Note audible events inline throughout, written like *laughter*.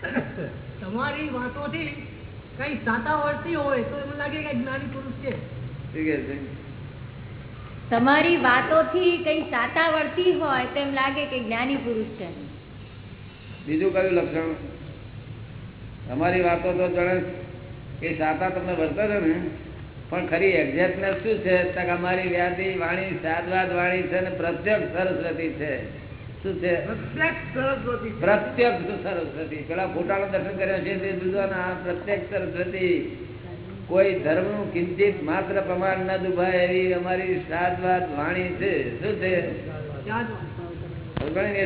*laughs* તમારી વાતોથી કઈ સાતા વર્તી હોય તો એમ લાગે કે જ્ઞાની પુરુષ છે. તમારી વાતોથી કઈ સાતા વર્તી હોય તો એમ લાગે કે જ્ઞાની પુરુષ છે. બીજું કયું લક્ષણ? તમારી વાતો તો જણે એ સાતા તમને વર્તે છે ને? પણ ખરી એક્ઝેક્ટનેસ શું છે? અમારી વ્યાધિ વાણી સાદવાદ વાણી છે ને પ્રત્યક્ષ સરસ્વતી છે. શું છે? પ્રત્યક્ષ સરસ્વતી. છે. પ્રત્યક્ષ સરસ્વતી. પેલા ફોટાનો દર્શન કર્યો છે તે જુદો પ્રત્યક્ષ સરસ્વતી. કોઈ ધર્મનું કિંચિત માત્ર પ્રમાણ ના દુભાય એવી અમારી સાદવાદ વાણી છે. શું છે?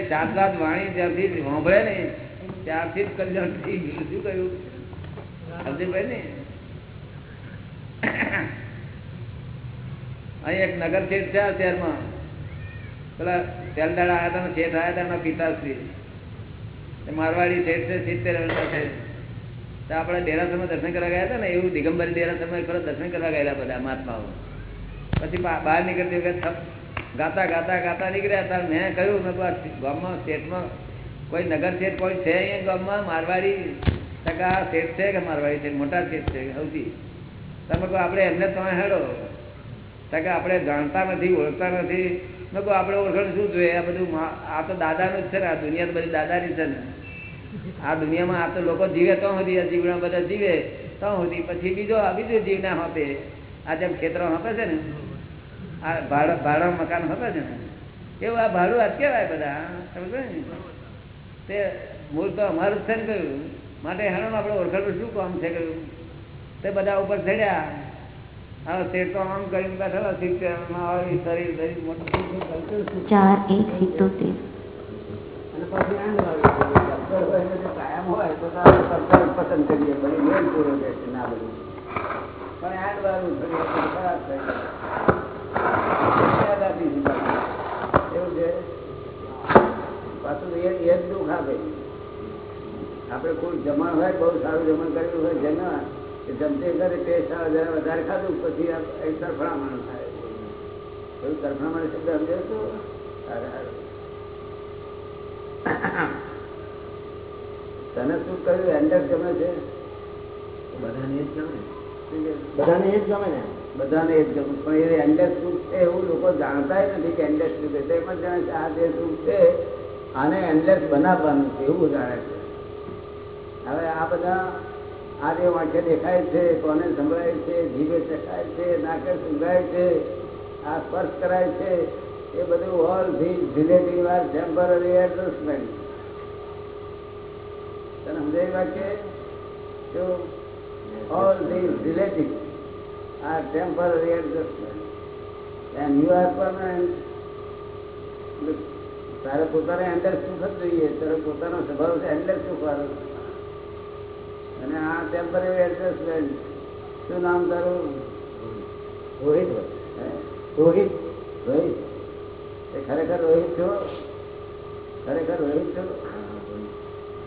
સાદવાદ વાણી ત્યારથી સાંભળે ને. ત્યારથી જ કલ્યાણ થઈ ગયું. શું કહ્યું? સમજી ને? અહીં એક નગર છે શહેરમાં પેલા તેલદાડ આવ્યા હતા શેઠ આવ્યા હતા એમના પિતાશ્રી. મારવાડી શેઠ છે સિત્તેર વર્ષના છે. તો આપણે દેરાસરમાં દર્શન કરવા ગયા હતા ને, એવું દિગંબરી દેરાસરમાં ખરો દર્શન કરવા ગયેલા બધા મહાત્માઓ. પછી બહાર નીકળતી વખત ગાતા ગાતા ગાતા નીકળ્યા હતા. મેં કહ્યું, મેં ગામમાં, શેઠમાં કોઈ નગર શેઠ કોઈ છે અહીંયા ગામમાં? મારવાડી ટકા શેઠ છે કે મારવાડી છે? મોટા શેઠ છે સૌથી. તમે કહો આપણે એમને તમે હેડો. ટકા આપણે જાણતા નથી, ઓળખતા નથી. કહું આપણે ઓળખાણ શું જોઈએ આ બધું આ તો દાદાનું જ છે ને, આ દુનિયા તો બધી દાદાની છે ને. આ દુનિયામાં આ તો લોકો જીવે તો સુધી, આ જીવડા બધા જીવે તો સુધી. પછી બીજો બીજો જીવ ના હોપે. આ જેમ ખેતરો હોપે છે ને, આ ભાડા ભાડા મકાન હોપે છે ને. એવું આ ભાડું આ જ કહેવાય બધા સમજો ને? તે મૂળ તો અમારું જ છે ને કહ્યું માટે હેણો આપણે ઓળખાણનું શું કામ છે કહ્યું તે બધા ઉપર ચડ્યા. ચાર એક સિત્તોતેર. અને પછી આંધ વાળી છે. ડૉક્ટર હોય ને જો કાયમ હોય તો તો આપણે ડૉક્ટર જ પસંદ કરીએ બધી મેલ પૂરો છે કે ના બધું. પણ આંધ વાળું શરીર આપણું ખરાબ થાય યાદ આપી છે પાછું. એવું છે? પાછું એ એ જ દુઃખ કોઈ જમણ હોય બહુ સારું જમણ કરેલું હોય જેના જમતે કરે સારા વધારે ખાધું પછી તરફડામણ થાય. એવું શબ્દ સમજે તો? તને શું કહ્યું? એન્ડર ગમે છે? બધાને એ જ ગમે બધાને એ જ ગમે ને. બધાને એ જ ગમે. પણ એ એન્ડર સુખ છે એવું લોકો જાણતા નથી કે એન્ડર સુખ છે. પણ જાણે છે આ જે સુખ છે આને એન્ડલેસ બનાવવાનું છે એવું જાણે છે. હવે આ બધા આ જે વાંખે દેખાય છે, કોને સંભળાય છે, જીભે ચખાય છે, નાકે સુંઘાય છે, આ સ્પર્શ કરાય છે, એ બધું all relative are temporary adjustment તને સમજાય વાક્ય? જો all these relative are temporary adjustment and you are permanent તારે પોતાને અંદર સુખ જ જોઈએ, તારે પોતાનો સ્વભાવ છે અંદર સુખ વાળો અને આ ટેમ્પરરી એડજસ્ટમેન્ટ શું નામ તારું? રોહિત હે? રોહિત? રોહિત? એ ખરેખર રોહિત છો? ખરેખર રોહિત છો?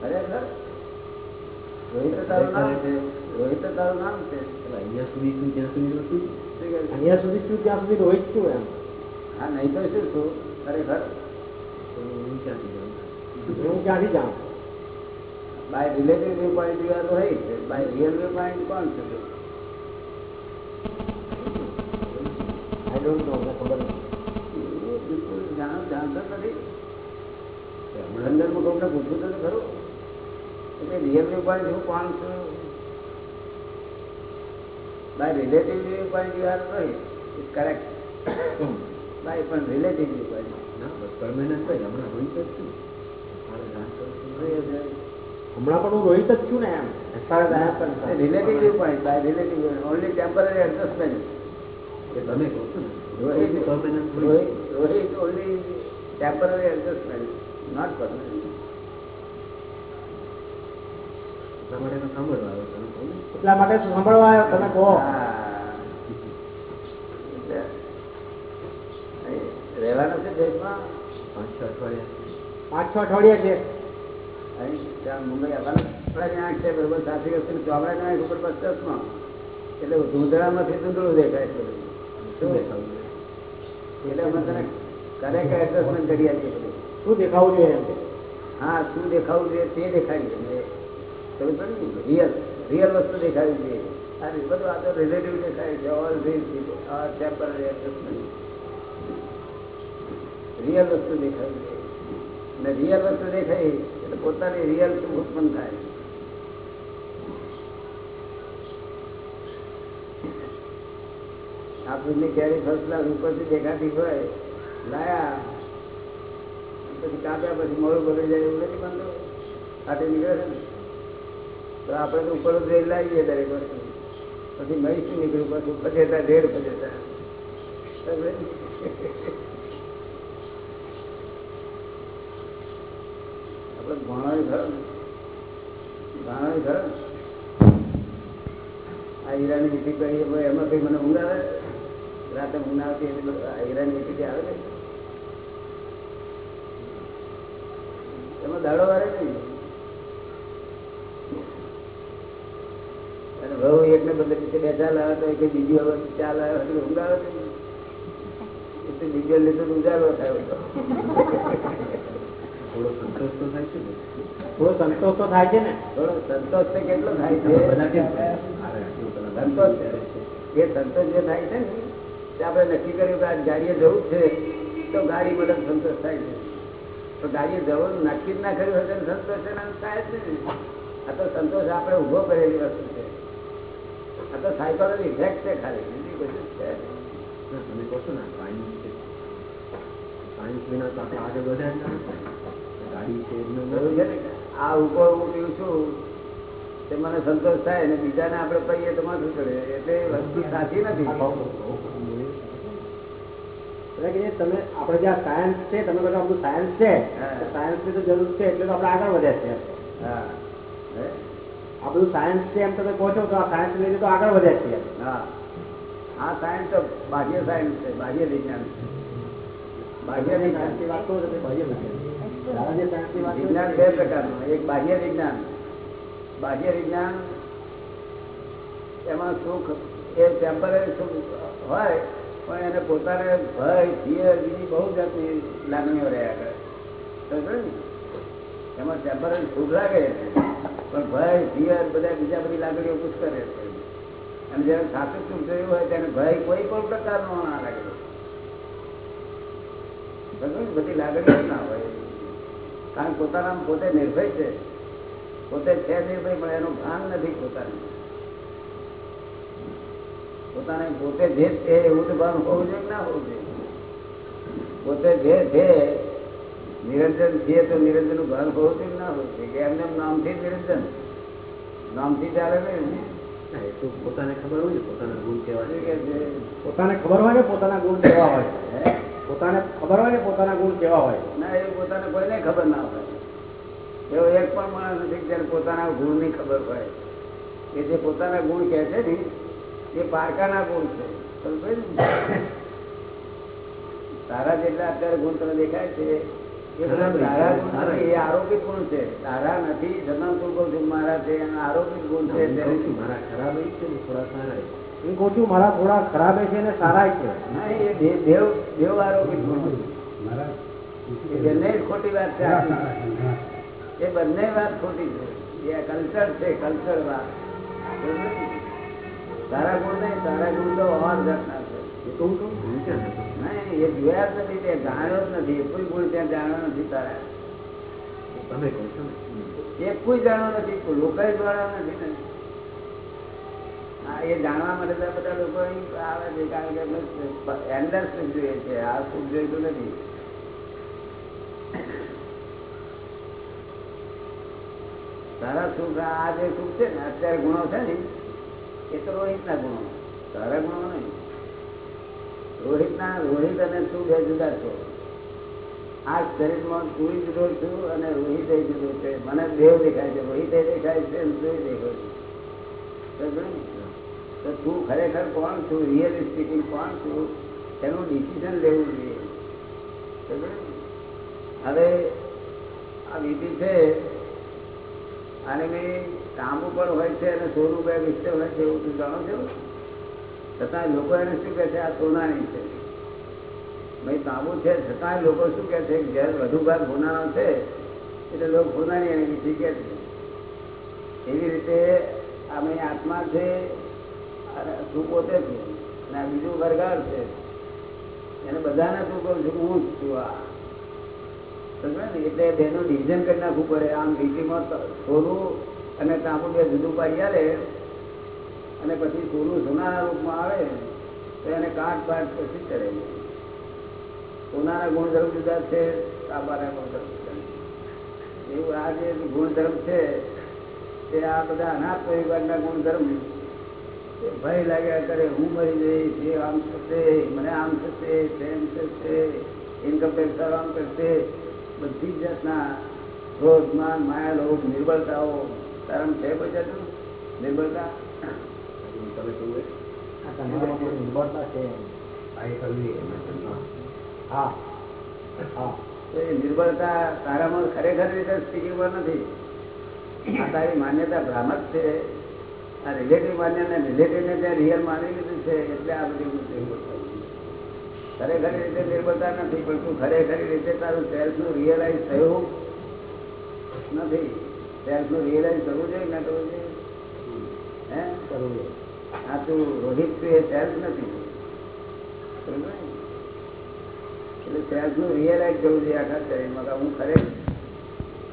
ખરેખર? રોહિત તો તારું નામ છે. રોહિત તો તારું નામ છે. એટલે અહીંયા સુધી છું ત્યાં સુધી તો શું શું કહે છે? અહીંયા સુધી છું ત્યાં સુધી રોહિત છું એમ. હા નહીં તો શું છું? ખરેખર? તો હું ક્યાંથી જાઉં? હું ક્યાંથી જાઉં? By relative view point you are Rohit by real view point કોણ છે? તું? આઈ ડોન્ટ નો ખબર બિલકુલ જાણ જાણતો નથી. અંદરમાં કોઈને પૂછવું તો ખરું. એટલે રિયલ વ્યૂ પોઈન્ટ હું કોણ છું? By relative view point you are Rohit is correct by પણ રિલેટિવ વ્યૂ પોઈન્ટ ના પરમેનન્ટ હોય હમણાં જ છું મારે જાણ કરું છું. હમણાં પણ હું રોહિત જ છું ને એમ. Relative point by relative only temporary adjustment કે તમે કહો છો રોહિત રોહિત એટલા માટે સાંભળવા આવ્યો તમે કહો ને. માટે સાંભળવા આવ્યો તમે કહો. એટલે અહીં રહેવાનું છે દેશમાં? પાંચ છ અઠવાડિયા. પાંચ છ અઠવાડિયા છે. ત્યાં મુંબઈ આવવાનું. છે બરોબર વસ્તુ ઉપર બસ એટલે ધૂંધળામાંથી ધૂંધળું દેખાય છે શું દેખાવું એટલે અમે તને કરેક્ટ એડજસ્ટમેન્ટ કરી આપીએ બધું. શું દેખાવું જોઈએ હા શું દેખાવું જોઈએ તે દેખાડી દે રિયલ રિયલ વસ્તુ દેખાવી જોઈએ આ બધું આ તો રિલેટિવ દેખાય છે. ઓલ આ ટેમ્પરરી રિયલ વસ્તુ દેખાવી છે. અને રિયલ વસ્તુ દેખાય પોતાની રિયલ શું ઉત્પન્ન થાય? આ ફૂલની કેરી ફર્સ્ટ ક્લાસ ઉપરથી દેખાતી હોય, લાયા, પછી કાપ્યા, પછી મોડું બગડી જાય એવું નથી બનતું? સાથે નીકળે તો આપણે તો ઉપર જ રેલ લાવીએ દરેક વસ્તુ. પછી મહી શું નીકળ્યું, પછી ફજેતા ઢેર ફજેતા ભણાવી ખરો ને? ખરો આ હીરાની એમાં મને ઊંઘ આવે? રાતે ઊંઘ ના એટલે હીરાની વીટી આવે ને એમાં દાડો વારે નહીં અને વહુ એકને બદલે બીજે બે ચાલ લાવે તો એક બીજી હવે ચાલ લાવે, એટલે ઊંઘ આવે એટલે બીજો લીધો તો થાય થોડો સંતોષ તો થાય છે થોડો સંતોષ તો થાય છે ને? થોડો સંતોષ તો કેટલો થાય છે? સંતોષ છે. એ સંતોષ જે થાય છે ને તે આપણે નક્કી કર્યું કે આ ગાડીએ જવું છે તો ગાડી મદદ સંતોષ થાય છે. તો ગાડીએ જવાનું નક્કી જ ના કર્યું હશે સંતોષ એના થાય જ નહીં આ તો સંતોષ આપણે ઊભો કરેલી વસ્તુ છે. આ તો સાયકોલોજી ઇફેક્ટ છે ખાલી બીજી કશું છે તમે કહો છો ને સાયન્સ છે. સાયન્સ વિના તો આપણે આગળ વધ્યા આ ઉપર હું પીવું છું તે મને સંતોષ થાય ને બીજાને આપણે પહીએ તો માથું ચડે. એટલે વસ્તુ સાચી નથી. કે તમે આપણે જે સાયન્સ છે તમે બધા આપણું સાયન્સ છે સાયન્સની તો જરૂર છે એટલે તો આપણે આગળ વધ્યા છે? આ બધું સાયન્સ છે એમ તમે કહો છો તો આ સાયન્સ લઈને તો આગળ વધ્યા છીએ હા. આ સાયન્સ તો બાહ્ય સાયન્સ છે બાહ્ય વિજ્ઞાન છે. બાહ્ય વિજ્ઞાન. વાત તે બાહ્ય વિજ્ઞાન. વિજ્ઞાન બે પ્રકારનું. એક બાહ્ય વિજ્ઞાન. બાહ્ય વિજ્ઞાન એમાં સુખ એ ટેમ્પરરી સુખ હોય, પણ એને પોતાને ભય ફિયર બીજી બહુ જાતની લાગણીઓ રહ્યા કરે. એમાં ટેમ્પરરી સુખ લાગે પણ ભય ફિયર બધા બીજા બધી લાગણીઓ પુષ્કર કરે છે. અને જ્યારે સાચું સુખ જોયું હોય, ત્યારે ભય કોઈ પણ પ્રકારનો ના લાગે. બધી લાગણીઓ ના હોય. કારણ પોતાના પોતે નિર્ભય છે. પોતે છે નિર્ભય પણ એનું ભાન નથી પોતાનું. પોતાને પોતે જે છે એવું તો ભાન હોવું જોઈએ કે ના હોવું જોઈએ? પોતે જે છે નિરંજન છે તો નિરંજનનું ભાન હોવું જોઈએ કે ના હોવું જોઈએ? કે એમને નામથી નિરંજન? નામથી ચાલે નહીં એ તો પોતાને ખબર હોય પોતાના ગુણ કેવા? પોતાને ખબર હોય ને પોતાના ગુણ કેવા હોય? પોતાને ખબર હોય ને પોતાના ગુણ કેવા હોય? ના એ પોતાને કોઈને ખબર ના હોય. એવો એક પણ માણસ નથી જેને પોતાના ગુણની ખબર હોય. કે જે પોતાના ગુણ કહે છે ને એ પારકાના ગુણ છે. તારા જેટલા અત્યારે ગુણ તને દેખાય છે એ બધા તારા ગુણ નથી એ આરોપિત ગુણ છે. તારા નથી છતાં તું કહું છું મારા છે એના આરોપિત ગુણ છે મારા ખરાબ છે ને થોડા સારા ય. હું કહું છું મારા થોડા ખરાબ છે ને સારા છે. એ દેવ દેવ. એ બંને ખોટી વાત છે એ બંને વાત ખોટી છે. એ કલ્ચર છે કલ્ચર વાત. સારા તારા ગુણ નહીં તારા ગુણ તો અવાજ જાતના છે. એ તો હું કહું. નહીં એ જોયા જ નથી તે જાણ્યો જ નથી. એ કોઈ ગુણ ત્યાં જાણ્યો નથી તારા. તમે કહો છો એ કોઈ જાણ્યો નથી લોકોએ જાણ્યો નથી એ જાણવા માટે તો બધા લોકો આવે છે, કારણ કે એન્ડર સુખ જોઈએ છે, આ સુખ જોઈતું નથી. તારા સુખ, આ જે સુખ છે ને, અત્યારે ગુણો છે ને, એ તો રોહિતના ગુણો. તારા ગુણો નહીં. રોહિતના, રોહિત અને સુખ એ જુદા છો. આ શરીરમાં તું જુદો છું અને રોહિત જુદો છે. મને દેવ દેખાય છે, રોહિત દેખાય છે દેખાય છે? તો તું ખરેખર કોણ છું? રિયલી સ્પીકિંગ કોણ છું? એનું ડિસિઝન લેવું જોઈએ. હવે આ વિધિ છે અને મેં તાંબુ પણ હોય છે અને સોનું બે મિક્સર હોય છે એવું તું જાણો છો? છતાં લોકો એને શું કહે છે? આ સોનાની છે. ભાઈ તાંબુ છે, છતાં લોકો શું કહે છે? જ્યારે વધુ ભાગ ગુનાનો છે, એટલે લોકો ગુનાની એની વિધિ કહે છે. એવી રીતે મેં આત્મા છે અને પોતે છે. અને આ બીજું વરગાર છે. એને બધાને શું છું, હું જ છું આ. એટલે બેનું ડિવિઝન કરી નાખવું પડે. આમ લીટીમાં સોનું અને તાંબુ બે જુદું પાડી આલે અને પછી સોનું સોનાના રૂપમાં આવે, તો એને કાટ પાટ પછી ચડે સોનાના ગુણધર્મ જુદા છે તાંબાના ગુણધર્મ જુદા એવું આ જે ગુણધર્મ છે, તે આ બધા અનાથ પરિવારના ગુણધર્મ ભય લાગ્યા કરે હું મરી જઈશ એ આમ થશે મને આમ થશે તેમ થશે ઇન્કમ ટેક્સ આમ કરશે. બધી જ જાતના ક્રોધ માન માયા લોભ નિર્બળતાઓ. તારામ છે કોઈ જાતનું નિર્બળતા. તમે કહ્યું નિર્બળતા છે. હા હા તો એ નિર્બળતા તારામાં ખરેખર રીતે સ્થિતિમાં નથી. આ તારી માન્યતા ભ્રામક છે. રિલેટિવ માન્યતા રિલેટિવને ત્યાં રિયલ માની લીધું છે, એટલે આ બધી ખરેખર રીતે નિર્બળતા નથી, પણ તું ખરેખર રીતે તારું સેલ્ફનું રિયલાઇઝ થયું નથી. સેલ્ફનું રિયલાઇઝ કરવું જોઈએ, ના કરવું જોઈએ? હે? કરવું જોઈએ. આ તું રોહિત એ સેલ્ફ નથી. ને? એટલે સેલ્ફનું રિયલાઇઝ કરવું જોઈએ આખા શરીરમાં. કે હું ખરે?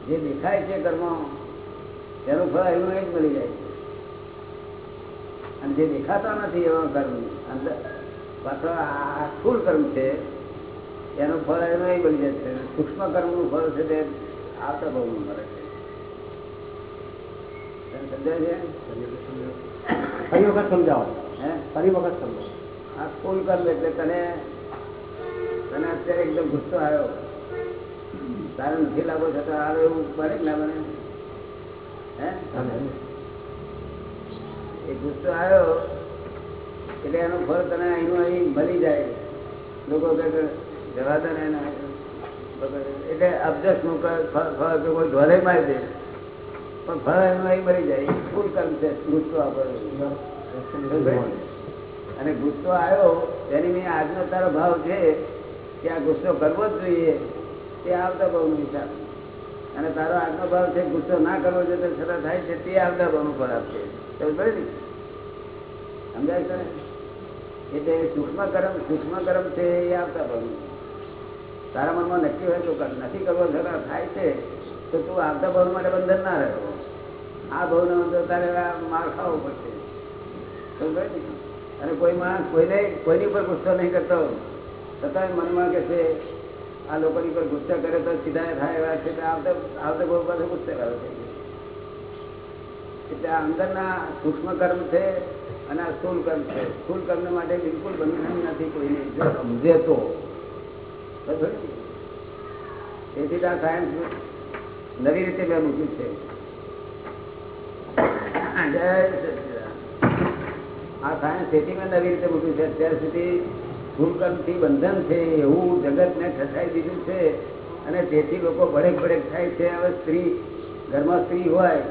જે દેખાય છે કર્મ, તેનું ફળ એવું એ જ મળી જાય છે. અને જે દેખાતા નથી એવા કર્મ અંદર. આ સ્થુલ કર્મ છે એનું ફળ એનું એ બની છે. સૂક્ષ્મ કર્મનું ફળ છે તે આવતા બહુ મળે છે. સમજાય છે? ફરી વખત સમજાવો. હે? ફરી વખત સમજાવો. આ સ્થુલ કર્મ એટલે તને તને અત્યારે એકદમ ગુસ્સો આવ્યો. તારે નથી લાગો છતાં આવે એવું બને ના બને? હે. એ ગુસ્સો આવ્યો, એટલે એનું ફળ તને અહીંનું અહીં મળી જાય. લોકો જવા દે ને એટલે અબજસનું ફળ કે કોઈ ઢોલે મારી દે. પણ ફળ એનું અહીં મળી જાય. ફૂલ કર્મ છે ગુસ્સો અને ગુસ્સો આવ્યો, એની મેં આજનો તારો ભાવ છે કે આ ગુસ્સો કરવો જ જોઈએ. તે આવતા બહુ હિસાબ. અને તારો આજનો ભાવ છે, ગુસ્સો ના કરવો જોઈએ તો છતાં થાય છે, તે આવતા બહુ ખરાબ છે સમજાય છે એટલે સૂક્ષ્મ કર્મ સૂક્ષ્મ કર્મ છે એ આવતા બહુ તારા મનમાં નક્કી હોય તો નથી કરવો, ઝઘડા થાય છે, તો તું આવતા ભાવ માટે બંધન ના રહ્યો આ ભાવનો તો તારે માર ખાવો પડશે. સમજાય અને કોઈ માણસ કોઈને, કોઈની પર ગુસ્સો નહીં કરતો. છતાં મનમાં કે છે, આ લોકોની પર ગુસ્સા કરે તો સીધા થાય એવા છે આવતા આવતા બહુ પાસે ગુસ્સે કરે છે એટલે અંદરના સૂક્ષ્મ કર્મ છે અને આ સ્થૂલ કર્મ છે. સ્થૂલ કર્મ માટે બિલકુલ બંધન નથી કોઈને. સમજે તો. તેથી આ સાયન્સ નવી રીતે મેં મૂક્યું છે. આ સાયન્સ તેથી મેં નવી રીતે મૂક્યું છે. અત્યાર સુધી થી બંધન છે એવું જગતને ઠસાઈ દીધું છે. અને તેથી લોકો ભડેક ભડેક થાય છે. હવે સ્ત્રી, ઘરમાં સ્ત્રી હોય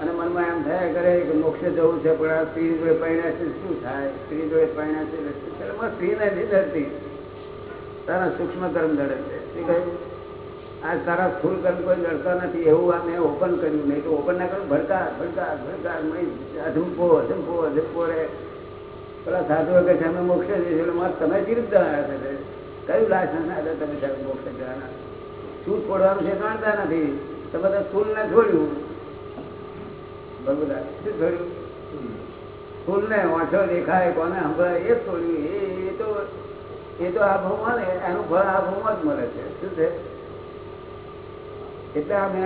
અને મનમાં એમ થયા કરે કે મોક્ષે જવું છે, પણ આ સ્ત્રી જોડે છે શું થાય? સ્ત્રી જોડે પરણ્યા છે એટલે શું? થાય? એમાં સ્ત્રી નથી ધરતી તારા સૂક્ષ્મ કર્મ લડે છે. શું કહ્યું? આ તારા સ્થૂળ કર્મ કોઈ લડતા નથી. એવું આ મેં ઓપન કર્યું નહીં. તો ઓપન ના કર્યું ભડકા ભડકા ભડકા અધંપો અધંપો અધંપો રે. પેલા સાધુ કે છે, અમે મોક્ષે જઈશું એટલે મારે તમે કેવી રીતે જવાના છે. કયું લાશ ના તમે મોક્ષે જવાના. શું છોડવાનું છે જાણતા નથી. તમે તો સ્થૂલ ને છોડ્યું. ભગવાન ફૂલ ને વાંચો દેખાય, કોને સંભળાય? એ છોડ્યું એ તો એ તો આ ભાવમાં ને, એનું ફળ આ ભાવમાં જ મળે છે. શું છે? એટલે અમે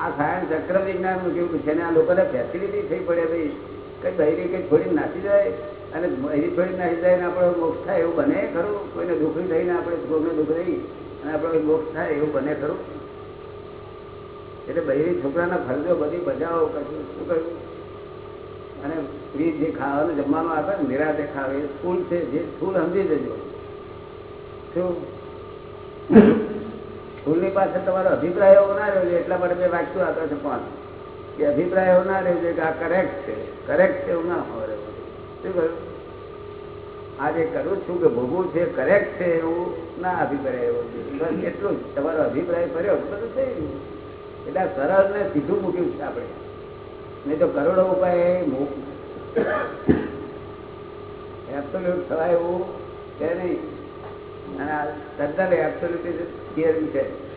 આ સાયન્સ ચક્ર વિજ્ઞાનનું કેવું છે ને, આ લોકોને ફેસિલિટી થઈ પડે, ભાઈ. કઈ બહેરી કઈ છોડીને નાસી જાય, અને બહેરી છોડીને નાસી જાય ને આપણો મોક્ષ થાય એવું બને ખરું? કોઈને દુઃખી થઈને આપણે કોઈને દુઃખ રહી અને આપણો મોક્ષ થાય એવું બને ખરું? એટલે બહેરી છોકરાના ફરજો બધી બજાવો કશું શું કર્યું? અને સ્ત્રી જે ખાવાનું જમવાનું આપે ને, નિરાતે ખાવે. એ છે, જે સ્થૂલ સમજી જજો. શું? સ્થૂલની પાસે તમારો અભિપ્રાય એવો ના રહ્યો છે એટલા માટે મેં વાંચ્યું આપે છે પણ કે અભિપ્રાય એવો ના રહ્યો છે કે આ કરેક્ટ છે. કરેક્ટ છે એવું ના હોય. શું કહ્યું આ જે કરું છું કે ભોગવું છે કરેક્ટ છે એવું ના અભિપ્રાય એવો છે. બસ એટલું જ. તમારો અભિપ્રાય કર્યો બધું થઈ ગયું. એટલે સરળ ને સીધું મૂક્યું છે આપણે. નહીં તો કરોડો ઉપાય એબ્સોલ્યુટ થવાય એવું છે નહીં. અને તદ્દન એબ્સોલ્યુટ થિયરી છે.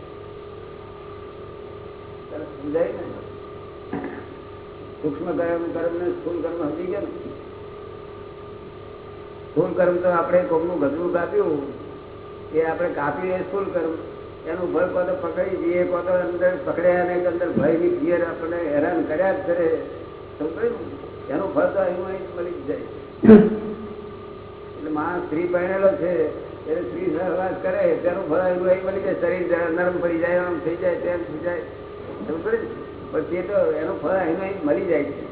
સમજાય ને? સૂક્ષ્મ કર્મ કર્મ ને સ્થૂળ કર્મ સમજી ગયા ને? સ્થૂળ કર્મ તો આપણે કોકનું ગજરું કાપ્યું. એ આપણે કાપ્યું એ સ્થૂળ કર્મ. એનું ભય પોતે પકડી જઈએ કો અંદર પકડ્યા ને અંદર ભયની ફિયર આપણને હેરાન કર્યા જ કરે? એનું ફળ તો અહીં મળી જાય. એટલે માણસ સ્ત્રી પહેરેલો છે એટલે સ્ત્રી સહવાસ કરે, તેનું ફળ અહીં અહીં મળી જાય, શરીર નરમ પડી જાય, આમ થઈ જાય, તેમ થઈ જાય. પડી પણ તે તો એનું ફળ અહીં અહીં મળી જાય છે.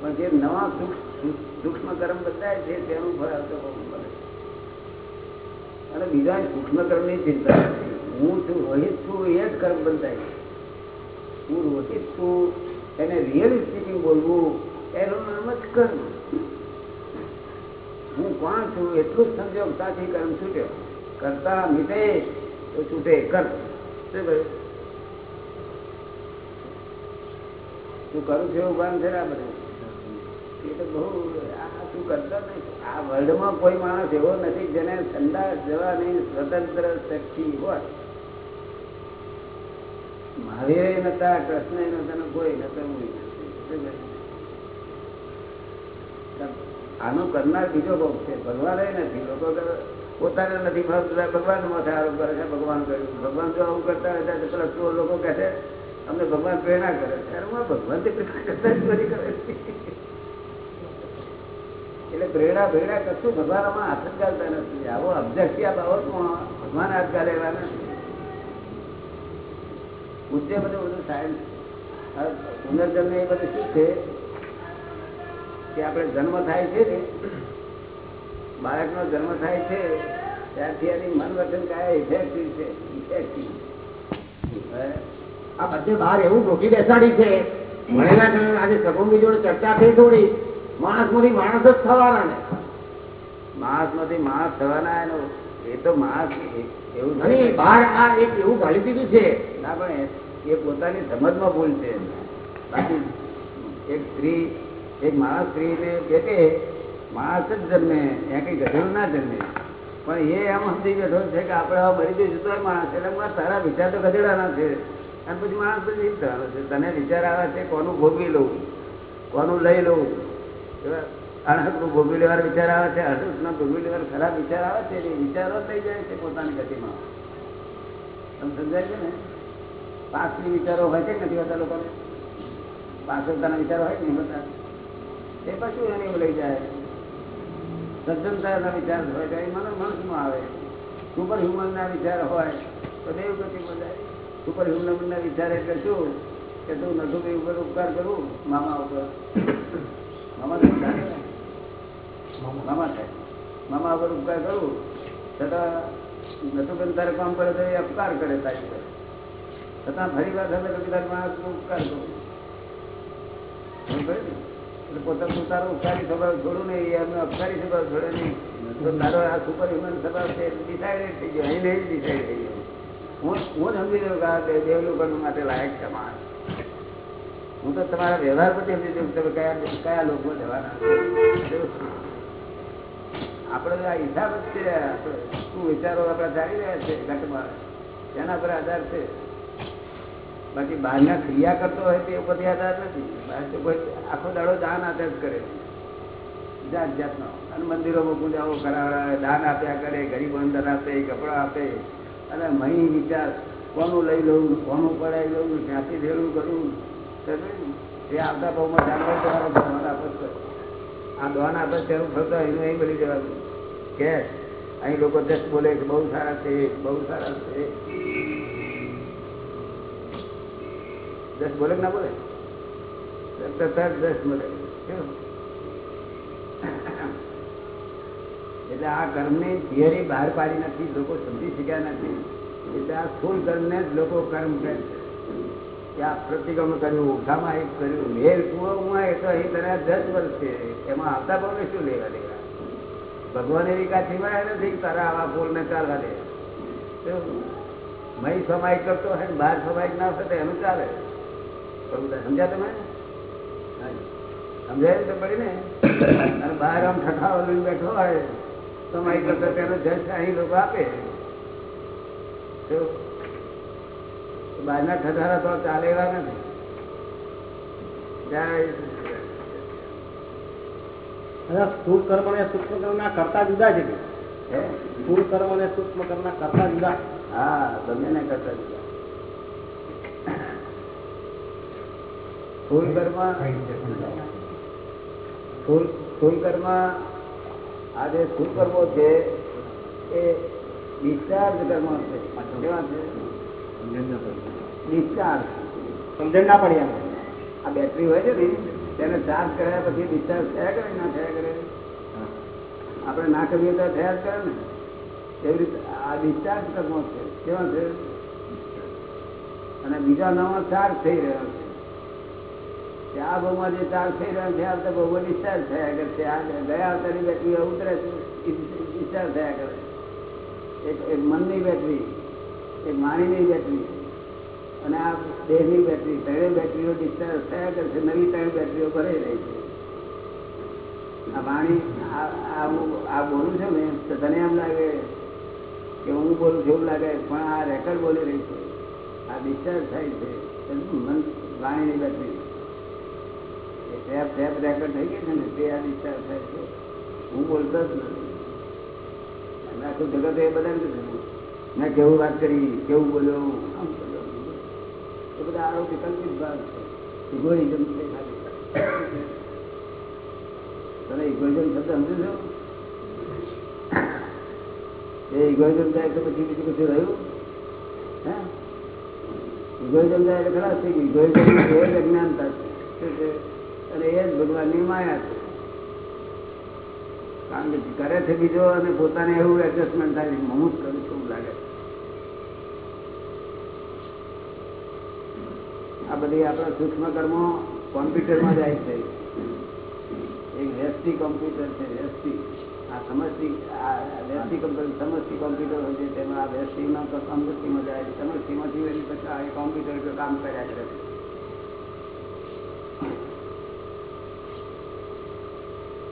પણ જે નવા સૂક્ષ્મ કર્મ બધાય છે, તેનું ફળ આવતો મળે અને બીજા સૂક્ષ્મ કર્મની ચિંતા નથી. હું છું, રોહિત છું, એ જ કર્મ બંધાય હું રોહિત છું, એને રિયલી સ્પીકિંગ બોલવું, એનું નામ જ કર્મ. હું કોણ છું, એટલું જ સંજોગતાથી કર્મ છૂટ્યો. કરતા મીટે, તો છૂટે કર્મ. શું કહ્યું? તું કરું છું એવું કામ છે આ બધું? એ તો બહુ, આ તું કરતો નહીં. આ વર્લ્ડમાં કોઈ માણસ એવો નથી જેને ઠંડા જવાની સ્વતંત્ર શક્તિ હોય. મહાવીર કરનાર બીજો કોક છે. ભગવાન નથી. લોકો પોતાને નથી ભગવાન માથે આરોપ કરે છે. ભગવાન કર્યું ભગવાન જો આવું કરતા હોય તો પેલા લોકો કહે છે, અમને ભગવાન પ્રેરણા કરે. છે ભગવાન તે પ્રેરણા કરતા જ કરે એટલે પ્રેરણા પ્રેરણા કરશું ભગવાન આમાં હાથ જ નથી. આવો અબ્જેક્ટ આ બાબતમાં ભગવાન હાથ ગાલે એવા નથી. પૂછે બધું બધું સાયન્સ પુનર્જન્મ એ બધું શું છે? કે આપણે જન્મ થાય છે ને બાળકનો જન્મ થાય છે ત્યારથી એની મન વચન કયા ઇફેક્ટિવ છે ઇફેક્ટિવ. આ બધે બહાર એવું ગોઠી બેસાડી છે. ભણેલા જણ આજે સગુંબી જોડે ચર્ચા થઈ થોડી. માણસમાંથી માણસ જ થવાના ને. માણસમાંથી માણસ થવાના એનો એ તો માણસ એવું બહાર આ એક એવું ગાળી દીધું છે. ના પણ એ- પોતાની સમજમાં ભૂલ છે. બાકી એક સ્ત્રી એક માણસ સ્ત્રીને પેટે માણસ જ જન્મે એ કઈ ગધેડું ના જન્મે. પણ એ એમ સમજી બેઠો છે કે આપણે હવે મરી જઈશું તો માણસ એટલે તારા વિચાર તો ગધેડાના છે. અને પછી માણસ તો એ થવાનો છે તને વિચાર આવે છે કોનું ભોગવી લઉં? કોનું લઈ લઉં? અણહકનું ભોગવી લેવાનો વિચાર આવે છે અણહકનો ભોગવી લેવાનો ખરાબ વિચાર આવે છે, એ વિચારો થઈ જાય છે પોતાની ગતિમાં. તમે સમજાય છે ને? પાછલી વિચારો હોય છે નથી હોતા લોકોને? પાછળતાના વિચારો હોય નહીં હોતા? એ પછી એને એવું લઈ જાય. સજ્જનતાના વિચાર હોય તો એ મને મનસમાં આવે. સુપર હ્યુમનના વિચાર હોય, તો દેવ ગતિ બોલાય સુપર હ્યુમનના વિચાર એટલે શું? કે તું નથુભાઈ ઉપર ઉપકાર કરું, મામા ઉપર. મામા? મામા મામા ઉપર ઉપકાર કરું છતાં નથુબેન તારે કામ કરે તો એ અપકાર કરે તારી પર છતાં ફરી વાર હવે તો કદાચ માણસ ઉપકાર કરું. ઉપકારી સ્વભાવ છોડું નહીં એમનો અપકારી સ્વભાવ છોડે નહીં. તો તારો છે હું સમજી દઉં કે આ બે- દેવ લોકો માટે લાયક છે હું તો તમારા વ્યવહાર પરથી સમજી દઉં તમે કયા કયા લોકો જવાના આપણે આ હિસાબ જ છે શું વિચારો આપડે ચાલી રહ્યા છે, ઘટમાં. તેના પર આધાર છે. બાકી બહારના ક્રિયા કરતો હોય તે ઉપરથી આધાર નથી. આખો દાડો દાન આધાર કરે. જાત જાતનો. અને મંદિરોમાં પૂજાઓ કરાવે દાન આપ્યા કરે, ગરીબ અંદર આપે, કપડા આપે. અને મહી વિચાર, કોનું લઈ લઉં, કોનું પડાવી લઉં, ક્યાંથી ભેળું કરું? એ આવતા ભાવમાં જાણવા તમારો ભગવાન આપે આ દોન આપણે તેનું ફરતો એનું અહીં બની જવાનું. કે અહીં લોકો દસ બોલે કે બહુ સારા છે, બહુ સારા છે. દસ બોલે કે ના બોલે? તરત દસ બોલે? એટલે આ કર્મની થિયરી બહાર પાડી નથી, લોકો સમજી શક્યા નથી. એટલે આ સ્થૂળ કર્મને જ લોકો કર્મ કરે છે. પ્રતિક્રમણ કર્યું ઓખામાં એક કર્યું. મેર કુવામાં એ તો અહીં તને દસ વર્ષ છે. એમાં આવતા ભાવે શું લેવા દેવા? ભગવાન એવી કાચી માં નથી તારા આવા ફૂલ ને ચાલવા દે? મય સમાયિક કરતો હોય બાર સમાયિક ના થતો એનું ચાલે. સમજ્યા તમે? સમજાય તો પડી ને અને બહાર આમ ઠઠાવો લઈને બેઠો હોય, સમાય કરતો તેનો જજ અહીં લોકો આપે. તો બહારના ઠઠારા તો ચાલે એવા નથી સ્થૂળ કર્મ અને સૂક્ષ્મ કર્મના કરતા જુદા છે. સ્થૂળ કર્મ અને સૂક્ષ્મ કર્મના કરતા જુદા. હા બંનેને કરતા જુદા. ફૂલ કર્મ ફૂલ ફૂલ કર્મ આ જે ફૂલ કર્મો છે એ ડિસ્ચાર્જ કર્મ છે. કેવા છે? ડિસ્ચાર્જ સમજણ ના પડી એમ. આ બેટરી હોય છે તેને ચાર્જ કર્યા પછી ડિસ્ચાર્જ થયા કરે ના થયા કરે? આપણે ના કરીએ તો થયા જ કરે ને. એવી રીતે? આ ડિસ્ચાર્જ કરવો છે. કેવા છે? અને બીજા નવા ચાર્જ થઈ રહ્યા છે. ત્યાં ભાવમાં જે ચાર્જ થઈ રહ્યા છે આવતા બહુ ડિસ્ચાર્જ થયા કરે છે. ગયા આવતાની બેટરી ઉતરે છે. ડિસ્ચાર્જ થયા કરે એક મનની બેટરી એક માણીની બેટરી અને આ દેહની બેટરી ત્રણેય બેટરીઓ ડિસ્ચાર્જ થયા કરશે નવી ત્રણ બેટરીઓ ભરાઈ રહી છે. આ વાણી, આ બોલું છું ને, તો તને એમ લાગે કે હું બોલું એવું લાગે, પણ આ રેકર્ડ બોલી રહી છે. આ ડિસ્ચાર્જ થાય છે. મન, વાણીની બેટરી ટેપ ટેપ રેકર્ડ થઈ ગઈ છે ને, તે આ ડિસ્ચાર્જ થાય છે. હું બોલતો જ નથી. આખું જગત એ બધા મેં કેવું વાત કરી, કેવું બોલ્યો આમ એ બધા આરો વિકલ્પિત ભાગ છે. ઇગોઇઝમ ખાલી ઇગોઇઝમ શબ્દ સમજો છો એ ઇગોઇઝમ જાય તો પછી બીજું કશું રહ્યું? હે? ઇગોઇઝમ જાય એટલે ખરાબ થઈ ગયું ઇગોઇઝમ એ જ અજ્ઞાનતા છે. અને એ જ ભગવાનની માયા છે. કારણ કે કરે છે બીજો અને પોતાને એવું એડજસ્ટમેન્ટ થાય હું જ કરું છું લાગે છે. આ બધી આપણા સૂક્ષ્મ કર્મો કોમ્પ્યુટરમાં જાય છે. એક વ્યસ્તી કોમ્પ્યુટર છે વ્યસ્તી આ સમસ્તી વ્યસ્તી કોમ્પ્યુટર સમસ્તી કોમ્પ્યુટર હોય છે, તેમાં આ વ્યસ્તીમાં સમસ્તીમાં જાય છે. સમસ્તીમાંથી એની પછી આ કોમ્પ્યુટર કામ કર્યા કરે. છે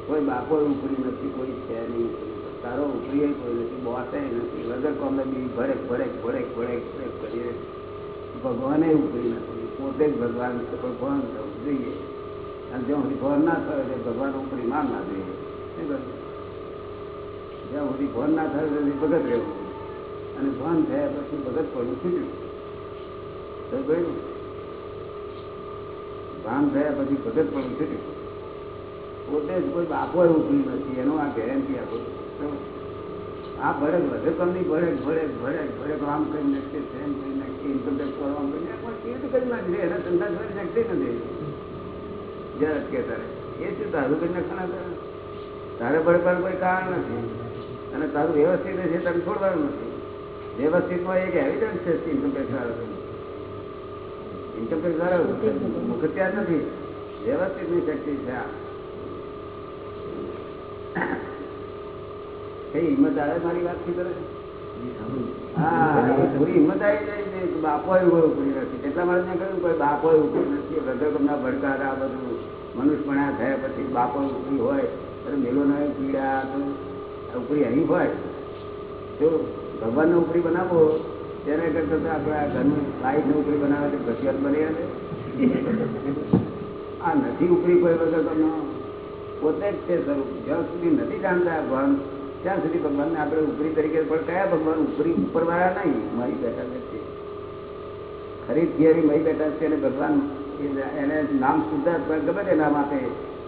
કોઈ બાપો ઉપરી નથી, કોઈ છે નહીં. તારો ઉપરી કોઈ નથી, બોસે નથી. વગર કોમે બી ભરેક ભરેક ભરેક ભરેક ભરેક કરીએ. ભગવાને ઉપરી નથી પોતે જ ભગવાન ભગવાન થવું જોઈએ. અને સુધી ભર ના થયો તે ભગવાન ઉપરી માન ના જોઈએ જ્યાં સુધી ભર ના થયો ત્યાં ભગત રહેવું અને ભાન થયા પછી ભગત પડવું છૂટ્યું સમજ ભાન થયા પછી ભગત પડવું છૂટ્યું પોતે જ કોઈ બાપો ઉપરી નથી. એનો આ ગેરંટી આપો. આ ભડક વધે કમની ભડક ભડક ભડક ભડક આમ કરી નાખશે તેમ કરી નાખશે ઇન્કમટેક્સ કરવા કરી નાખે પણ રીતે કરી નાખશે એના ધંધા કરી શકતી નથી. જરા કે તારે એ શું તારું કરી નાખવાના તારે તારે ભડકવાનું કોઈ કારણ નથી. અને તારું વ્યવસ્થિત છે, તને છોડવાનું નથી. વ્યવસ્થિતમાં એક એવિડન્સ છે ઇન્કમટેક્સ વાળા ઇન્કમટેક્સ વાળા ટેક્સ વાળો મુખત્યાર નથી. વ્યવસ્થિતની શક્તિ છે આ. કઈ હિંમત આવે મારી વાતથી કરે હા હિંમત આવી જાય બાપો એવો ઉપરી નથી. ઉપરી હોય, તો ઉપરી અહીં ઉપરી બનાવો. તેને કરતા તો આપણે આ ઘરનું લાઈફને ઉપરી બનાવે તો ઘટિયાત બની આવે આ નથી ઉપરી કોઈ વગર તમને પોતે જ છે સ્વરૂપ. જ્યાં સુધી નથી જાણતા ભગવાન ત્યાં સુધી ભગવાનને આપણે ઉપરી તરીકે પણ કયા ભગવાન ઉપરી ઉપરવાળા નહીં? મારી બેઠા છે. ખરી થિયરી મહી બેઠા છે અને ભગવાન એને નામ શુદ્ધાત્મા ગમે તે નામ આપે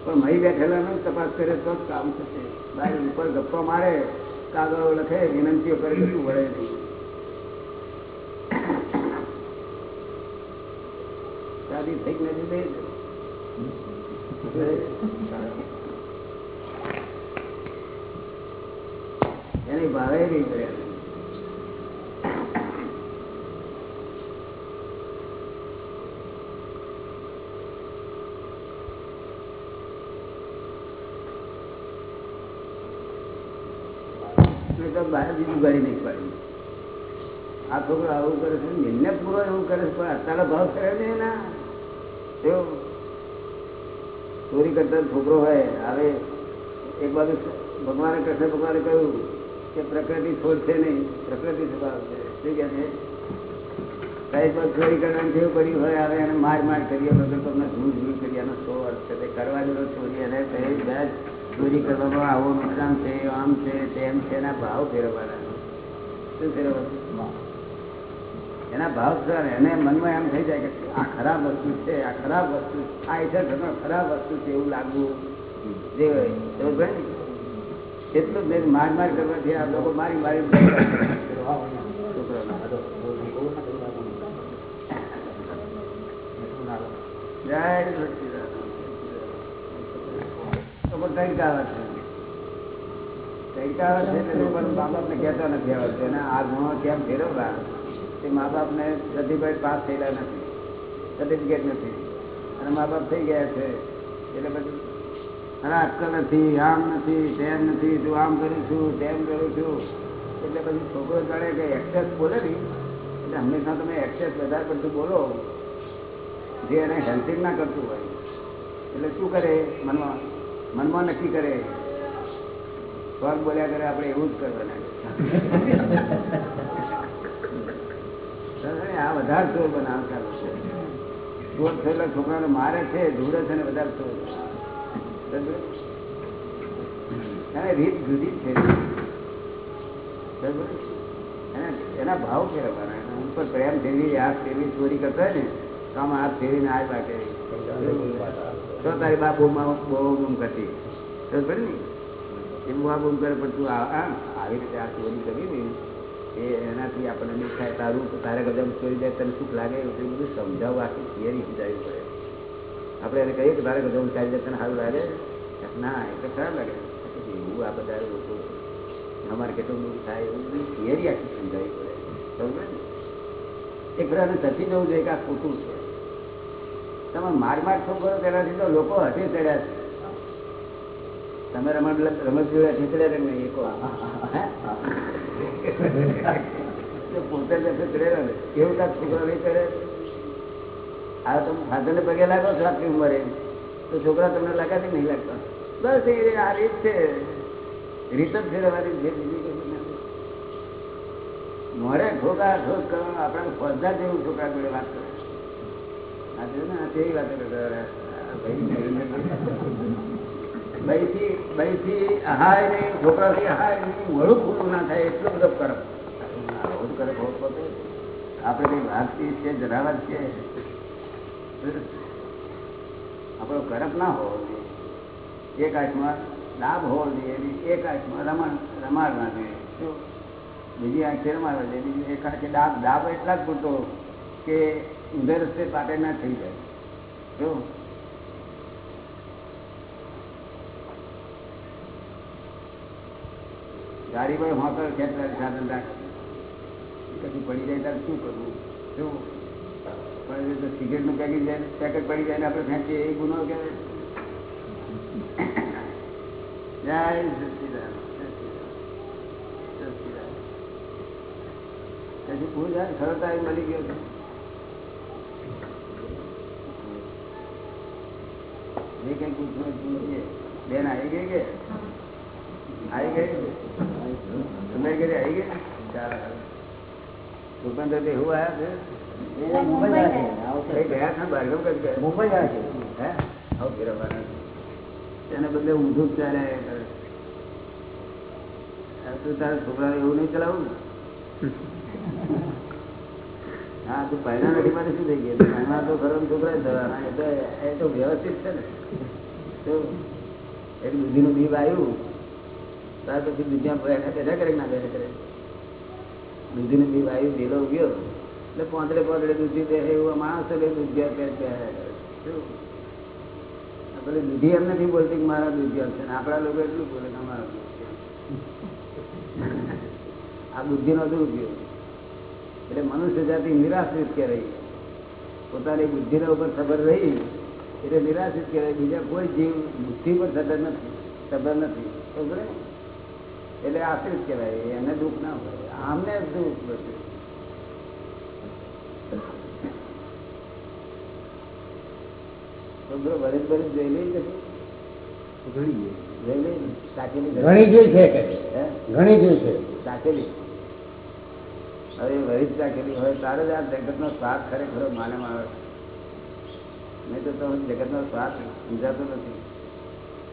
પણ મહી બેઠેલાનો તપાસ કરે તો જ કામ થશે. બહાર ઉપર ગપ્પો મારે કાગળો લખે વિનંતીઓ કરે કશું વળે નહીં? શાદી થઈ નથી થઈ ભાવે નહીં પડે પાડી આ છોકરો આવું કરે છે નિર્ણય પૂરો એવું કરે છે, પણ અત્યારે ભાવ કરે ને એના? ચોરી કરતા છોકરો હોય હવે એક બાજુ ભગવાને કૃષ્ણ ભગવાને કહ્યું કે પ્રકૃતિ છોડશે નહીં, પ્રકૃતિ સ્વભાવશે શું કે છે? કરવાનું જેવું કર્યું હોય હવે એને માર માર કરીએ વગર તમને ધૂળ ધૂળ કરી એનો શો અર્થ છે? કરવા જેવો છોડી એને કહે, બસ ચોરી કરવામાં આવો, નુકસાન છે, આમ છે, તેમ છે. એના ભાવ ફેરવવાના શું ફેરવવાનું? એના ભાવ સર એને મનમાં એમ થઈ જાય કે આ ખરાબ વસ્તુ છે, આ ખરાબ વસ્તુ આ છે ખરાબ વસ્તુ છે એવું લાગવું. જે હોય એવું ને? એટલું જ માર માર કરવાથી આ લોકો મારી મારી મા બાપને કહેતા નથી આવડતું. અને આ ગુણો કેમ ફેરવવા? તે મા બાપને સર્ટિફિકેટ પાસ થયેલા નથી. સર્ટિફિકેટ નથી. અને મા બાપ થઈ ગયા છે. એટલે પછી અરે અક્કલ નથી, આમ નથી, તેમ નથી, તું આમ કરું છું, તેમ કરું છું. એટલે પછી છોકરો જાણે કે એક્સેસ બોલે ને, એટલે હંમેશા તમે એક્સેસ વધારે પડતું બોલો, જે એને હેલ્પિંગ ના કરતું હોય. એટલે શું કરે? મનમાં મનમાં નક્કી કરે. સ્વર્ગ બોલ્યા કરે? આપણે એવું જ કરવાના. આ વધારે ચોર બનાવતા છે ચોર થયેલા છોકરાને મારે છે, ધૂળે છે ને વધારે ચોર? રીત જુદી છે? એને- ભાવ ફેરવવાના હું પણ પ્રેમ ફેરવી આ ફેરવી ચોરી કરતા હોય ને, તો આમાં હાથ ફેરીને આ બાકે તો તારી બા બહુમાં બહુ બૂમ કરતી. સમજ પડી ને? એ બહુ બૂમ કરે, પણ તું આ આ આવી રીતે આ ચોરી કરી ને, એ એનાથી આપણને દેખાય. તારું તારે કદાચ ચોરી જાય તને સુખ લાગે એવું બધું સમજાવવા આખી થિયરી સમજાવી પડે. આપણે એને કહીએ કે તારે બધું ચાલી જાય સારું લાગે. ના એટલે ખરાબ લાગે. એવું આ બધા લોકો અમારે કેટલું દુઃખ થાય એવું બધી થિયરી આખી સમજાવી પડે. સમજે ને? એક બધાને થતી જવું જોઈએ કે આ ખોટું છે. તમે માર માર છો કરો તેનાથી તો લોકો હટી ચડ્યા છે. તમે રમત રમત જોયા હટી ચડ્યા કે નહીં? એ કહો. હે? *laughs* એ પોતે ચડેલા ને. કેવું કાંક છોકરા નહીં ચડે આ તમે ફાધર ને પગે લાગો છો, આટલી ઉંમરે. તો છોકરા તમને લાગે નહીં લાગતા? બસ એ આ રીત છે. રીત જ ફેરવવાની જે બીજી મોડે ઠોકા ઠોક કરવાનું, આપણે સ્પર્ધા જેવું ઠોકા જોડે વાત કરે. આપણે ભારતીય છે જરાવત છે? આપણો ગરબ ના હોવો જોઈએ. એક આંખમાં લાભ હોવો જોઈએ એક આંખમાં રમણ રમાડવા જોઈએ શું બીજી આંખે રમાડવા જોઈએ બીજી એક આંખે ડાબ ડાબ એટલા જ પૂરતો કે ઊંધે રસ્તે પાટે ના થઈ જાય. શું ગાડી પર હોકર ખેતર સાધન રાખ. કશું પડી જાય ત્યારે શું કરવું? શું પણ એ તો સિગરેટનું પેકેટ જાય પેકેટ પડી જાય ને આપણે ખેંચીએ એ ગુનો કે જય સચિદાન સચિદાન પછી પૂછ જાય સરળતા એ મળી ગયો છે જે કઈ પૂછવું હોય પૂછીએ બેન આવી ગઈ કે આવી ગઈ તમે ઘરે આવી ગઈ ચાલો ભૂપેન્દ્ર દેવ એવું આવ્યા છે ગયા ગયા. તેને બદલે ઊંધું તું તારા છોકરા એવું નહીં ચલાવું હા, તું પહેલા નથી માટે શું થઈ ગયું? તો ગરમ છોકરા એ તો વ્યવસ્થિત છે ને. તો એક બુદ્ધિનું બીજ આવ્યું. ત્યાર પછી દુનિયા બેઠા બેઠા કરે ના બેઠા કરે. દૂધીનું બીજ આવ્યું વેલો ઉગ્યો એટલે પોંતડે પોંતડે દૂધી દે એવું માણસ એટલે બે શું? આ પેલી દૂધી એમ નથી બોલતી કે મારા છે ને આપણા લોકો એટલું બોલે કે અમારા. *laughs* આ બુદ્ધિનો દુરુપયોગ એટલે મનુષ્ય જાતિ નિરાશ્રિત કહેવાય. પોતાની બુદ્ધિના ઉપર ખબર રહી, એટલે નિરાશ્રિત કહેવાય. બીજા કોઈ જીવ બુદ્ધિ પર સબર નથી સબર નથી? એટલે આશ્રિત કહેવાય. એને દુઃખ ના હોય. આમને દુઃખ બધું છોકરો ભરત ભરત જોઈ લઈ નથી ઘણી જોઈ. લઈ સાચેલી ઘણી જોઈ છે ઘણી જોઈ છે. સાચેલી હવે વરિષ્ઠ રાખેલી હોય તારે જ આ જગતનો સ્વાદ ખરેખર માને આવે નહીં તો તો જગતનો સ્વાદ સમજાતો નથી.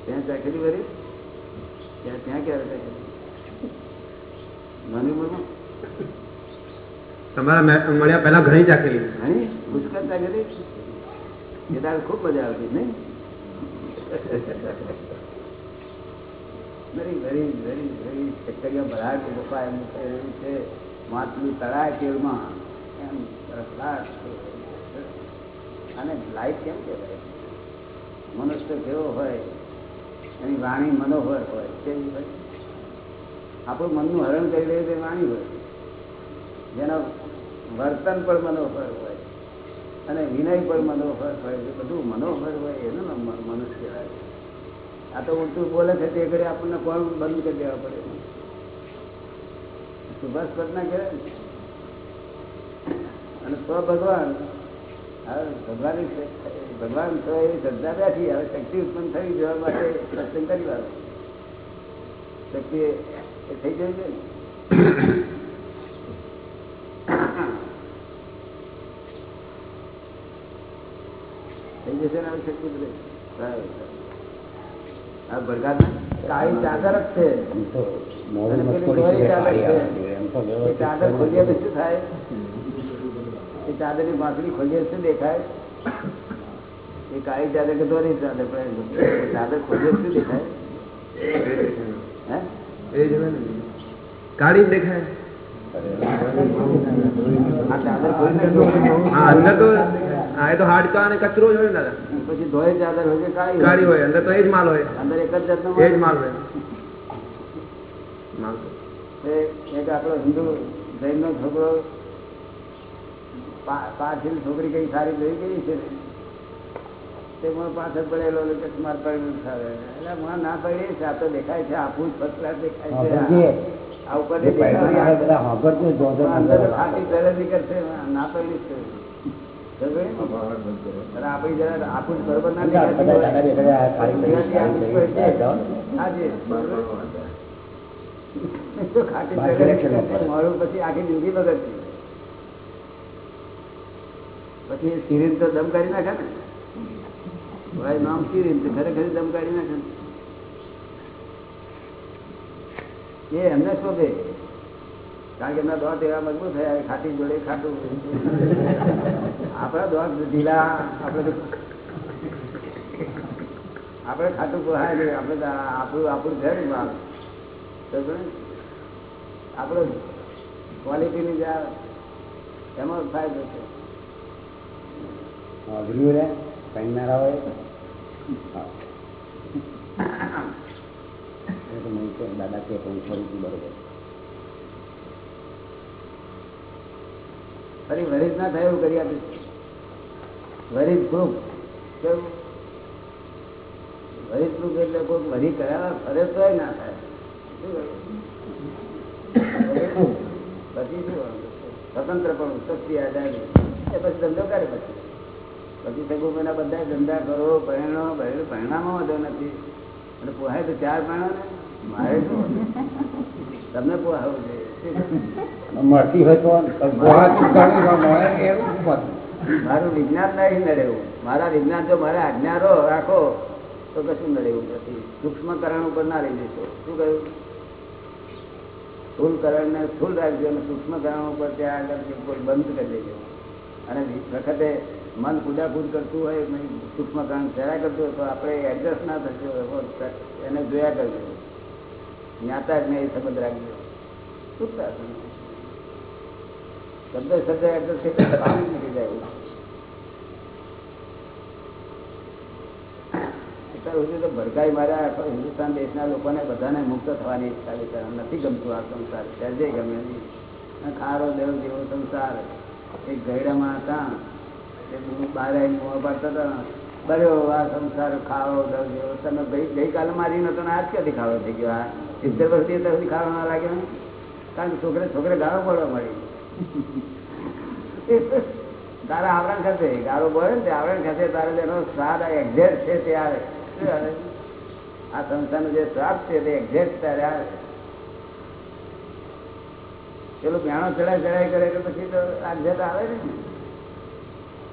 ત્યાં ચાખેલી વરિષ્ઠ? ત્યાં ત્યાં ક્યારે ચાખેલી ઉંમરમાં તમારા મળ્યા પહેલા ઘણી ચાકરી ઘણી? પુષ્કળ ચાખેલી? એ તારે ખૂબ મજા આવતી નહીં? *laughs* વેરી વેરી વેરી વેરી ચક્કરિયા ભરાટ પપ્પા એમ એવું છે. માછલી તળાય તેલમાં એમ. રસલાટ અને લાઈફ કેમ કહેવાય? મનુષ્ય કેવો હોય એની વાણી મનોહર હોય કેવી હોય? આપણું મનનું હરણ કરી રહ્યું તે વાણી હોય. જેના વર્તન પણ મનોહર હોય અને વિનય પણ મનોહર હોય એ બધું મનોહર હોય એનું મનુષ્ય કહેવાય આ તો ઉલટું બોલે છે તે ઘડી આપણને કોણ બંધ કરી દેવા પડે? સુભાષ પટના કહેવાય. અને સ્વ ભગવાન ભગવાન ભગવાન તો એ શ્રદ્ધા બેઠી, હવે શક્તિ ઉત્પન્ન થઈ જવા માટે સત્સંગ કરી વાળો. શક્તિ એ થઈ જાય છે ને થઈ જશે ને આવી શક્તિ બધે આ ભડકાત કાળી ચાદર જ છે એમ તો મોડું અને પેલી મસ્કોડી દોરી છે ચાદર કાળી છે. આવે છે. એમ તો એ ચાદર ખોલીએ તો વ્યવસ્થિત શું થાય એ ચાદરની બાંકડી ખોલીએ શું દેખાય એ કાળી ચાદર કે દોરી ચાદર પણ એ ચાદર ખોલીએ શું દેખાય હે એ જ હવે ને કાળી જ દેખાય આ ચાદર ખોલી હા અંદર તો હા એ તો હાડકા અને કચરો જ હોય દાદા. પછી ધોય ચાદર હોય કે કાળી કાળી હોય. અંદર તો એ જ માલ હોય. અંદર એક જ જાતનો એ જ માલ હોય. માલ એક આપણો હિન્દુ જૈનનો છોકરો પાછી છોકરી કઈ સારી જોઈ ગઈ છે? ને તે મને પાછળ પડેલો કે મારે પડેલું સારું એટલે મને ના પડી છે આ તો દેખાય છે આખું જ ફર્સ્ટ ક્લાસ દેખાય છે. આ ઉપર નીકળશે ના પડી છે. સમજ્યો? જરા આપું બરોબર ના બધા બધા દાદા દેખાતી દેખાડે, આ હોય. ખાલી પછી બરોબર. તો. મારું પછી આખી જિંદગી પછી દમ કાઢી નાખે ને ભાઈ નામ સિરીન તો ખરેખર દમ કાઢી નાખે એ એમને શોધે કારણ કે એમના દોત એવા મજબૂત થયા ખાટી જોડે ખાટું. આપણા દોત ઢીલા, આપણે આપણે ખાટું પોહાય નહીં, આપણે આપણું આપણું ઘર ને? આપણો ક્વોલિટીની જે એમાં ફાયદો છે. હાંભળ્યું રે પહેરનારા હોય દાદા કે, પણ ફરીથી બરોબર. ફરી વરિજ ના થાય એવું કરી આપીશ વરિજ પ્રૂફ કેવું? વરિજ પ્રૂફ એટલે કોઈ વરી કરાવવા ફરે તો ના થાય. પછી શું સ્વતંત્ર પણ શક્તિ આઝાદી એ પછી ધંધો કરે પછી. પછી સગું મહિના બધા ધંધા કરો પહેણો પરિણામો વધુ નથી. અને પોહાય તો ચાર પહેણો ને મારે શું? તમને પોહાવું છે? મળતી હોય તો? મારું વિજ્ઞાન નહીં નડેવું મારા વિજ્ઞાન જો મારે આજ્ઞારો રાખો તો કશું નડેવું નથી. સૂક્ષ્મકરણ ઉપર ના લઈ જશો. શું કહ્યું? સ્થૂલકરણ ને સ્થૂલ રાખજો અને સૂક્ષ્મકરણ ઉપર ત્યાં આગળ કોઈ બંધ કરી દેજો. અને વખતે મન કુદાકુદ કરતું હોય સૂક્ષ્મકરણ ફેરા કરતું હોય તો આપણે એડજસ્ટ ના થશે. એને જોયા કરજો. જ્ઞાતા જ નહીં સંબંધ રાખજો. છૂટતા. શબ્દ શબ્દ નીકળી જાય. અત્યાર સુધી તો હિન્દુસ્તાન દેશના લોકોને બધાને મુક્ત થવાની ઈચ્છા વિચાર નથી ગમતું આ સંસાર. સહેજે ગમે નહીં ખારો દેવ જેવો સંસાર. એક ગયડામાં હતા. એ બહાર આવીને મોં પાડતા હતા. બર્યો આ સંસાર ખાવો દેવ જેવો. તમે ગઈ ગઈકાલે મારી નતો આજ ક્યાંથી ખાવો થઈ ગયો? આ સિત્તેર વર્ષથી તરફથી ખાવા ના લાગ્યો ને? કારણ કે છોકરે છોકરે ગાળો પડવા મળી તારા આવરણ ખાતે ગારો બોલે ને આવરણ ખાતે તારે એનો સ્વાદ એક્ઝેક્ટ છે તે આવે આ સંસ્થાનો જે સ્વાદ છે તે એક્ઝેક્ટ ત્યારે આવે પેલું બ્યાણો ચડાય ચડાય કરે તો પછી તો આ આવે ને?